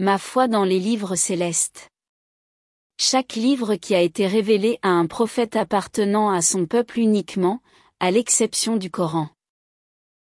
Ma foi dans les livres célestes. Chaque livre qui a été révélé à un prophète appartenant à son peuple uniquement, à l'exception du Coran.